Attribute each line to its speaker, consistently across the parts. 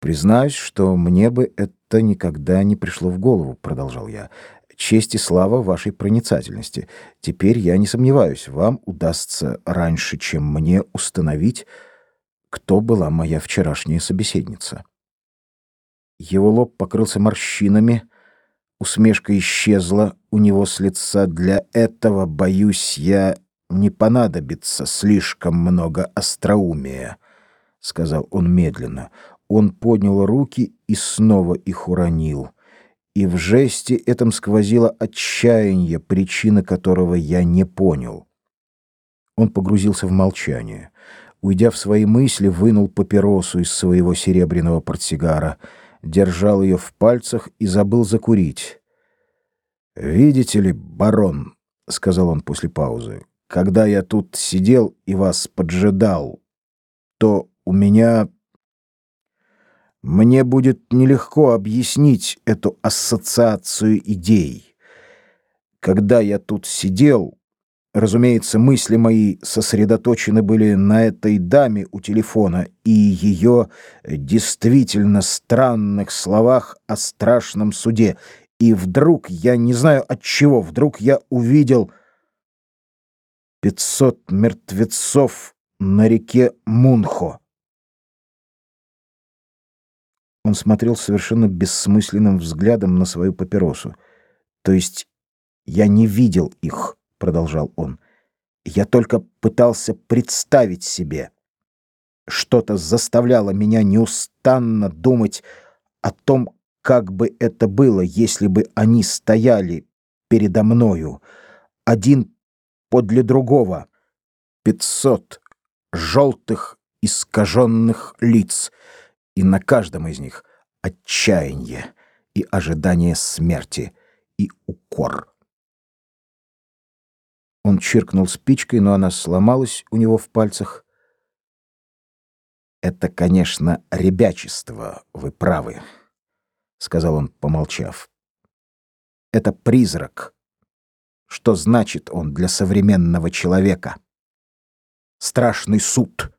Speaker 1: Признаюсь, что мне бы это никогда не пришло в голову, продолжал я. Честь и слава вашей проницательности. Теперь я не сомневаюсь, вам удастся раньше, чем мне установить, кто была моя вчерашняя собеседница. Его лоб покрылся морщинами, усмешка исчезла у него с лица. Для этого, боюсь я, не понадобится слишком много остроумия, сказал он медленно. Он поднял руки и снова их уронил. И в жесте этом сквозило отчаяние, причина которого я не понял. Он погрузился в молчание. Уйдя в свои мысли, вынул папиросу из своего серебряного портсигара, держал ее в пальцах и забыл закурить. «Видите ли, барон», — сказал он после паузы, — «когда я тут сидел и вас поджидал, то у меня мне будет нелегко объяснить эту ассоциацию идей. Когда я тут сидел, разумеется, мысли мои сосредоточены были на этой даме у телефона и ее действительно странных словах о страшном суде. И вдруг, я не знаю от чего, вдруг я увидел пятьсот мертвецов на реке Мунхо. Он смотрел совершенно бессмысленным взглядом на свою папиросу. То есть я не видел их, продолжал он. Я только пытался представить себе. Что-то заставляло меня неустанно думать о том, как бы это было, если бы они стояли передо мною, один подле другого. Пятьсот желтых искаженных лиц — и на каждом из них отчаяние и ожидание смерти и укор. Он чиркнул спичкой, но она сломалась у него в пальцах. Это, конечно, ребячество, вы правы, сказал он, помолчав. Это призрак. Что значит он для современного человека? Страшный суд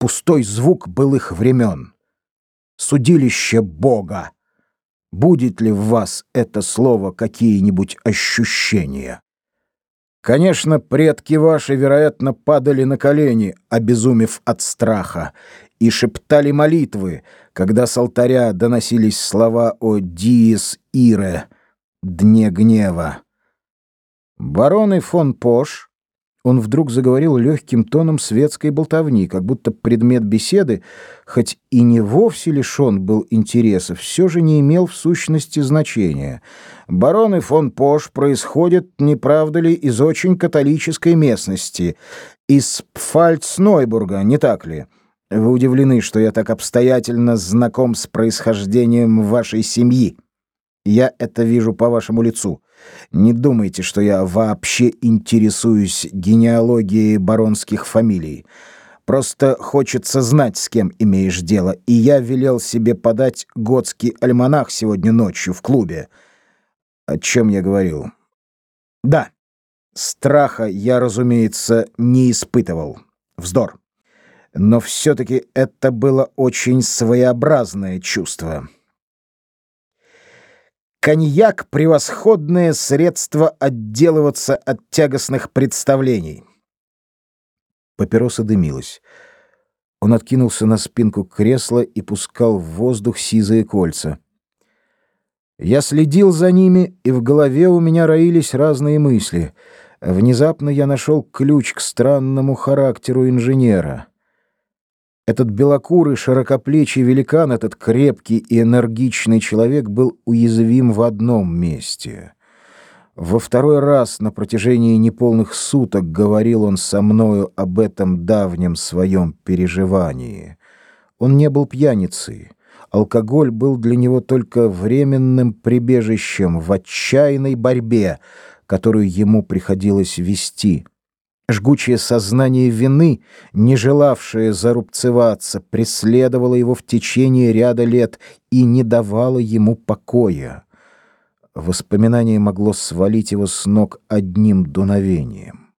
Speaker 1: пустой звук былых времен. Судилище Бога. Будет ли в вас это слово какие-нибудь ощущения? Конечно, предки ваши, вероятно, падали на колени, обезумев от страха, и шептали молитвы, когда с алтаря доносились слова о «Диес Ире» — «Дне гнева». Бароны фон Пош он вдруг заговорил легким тоном светской болтовни, как будто предмет беседы, хоть и не вовсе лишен был интереса, все же не имел в сущности значения. Бароны фон Пош происходят, не правда ли, из очень католической местности, из Пфальцнойбурга, не так ли? Вы удивлены, что я так обстоятельно знаком с происхождением вашей семьи. Я это вижу по вашему лицу. Не думайте, что я вообще интересуюсь генеалогией баронских фамилий. Просто хочется знать, с кем имеешь дело, и я велел себе подать готский альманах сегодня ночью в клубе. О чем я говорил? Да, страха я, разумеется, не испытывал. Вздор. Но все-таки это было очень своеобразное чувство. Коньяк — превосходное средство отделываться от тягостных представлений. Папироса дымилась. Он откинулся на спинку кресла и пускал в воздух сизые кольца. Я следил за ними, и в голове у меня роились разные мысли. Внезапно я нашел ключ к странному характеру инженера — этот белокурый, широкоплечий великан, этот крепкий и энергичный человек был уязвим в одном месте. Во второй раз на протяжении неполных суток говорил он со мною об этом давнем своем переживании. Он не был пьяницей. Алкоголь был для него только временным прибежищем в отчаянной борьбе, которую ему приходилось вести. Жгучее сознание вины, не желавшее зарубцеваться, преследовало его в течение ряда лет и не давало ему покоя. Воспоминание могло свалить его с ног одним дуновением.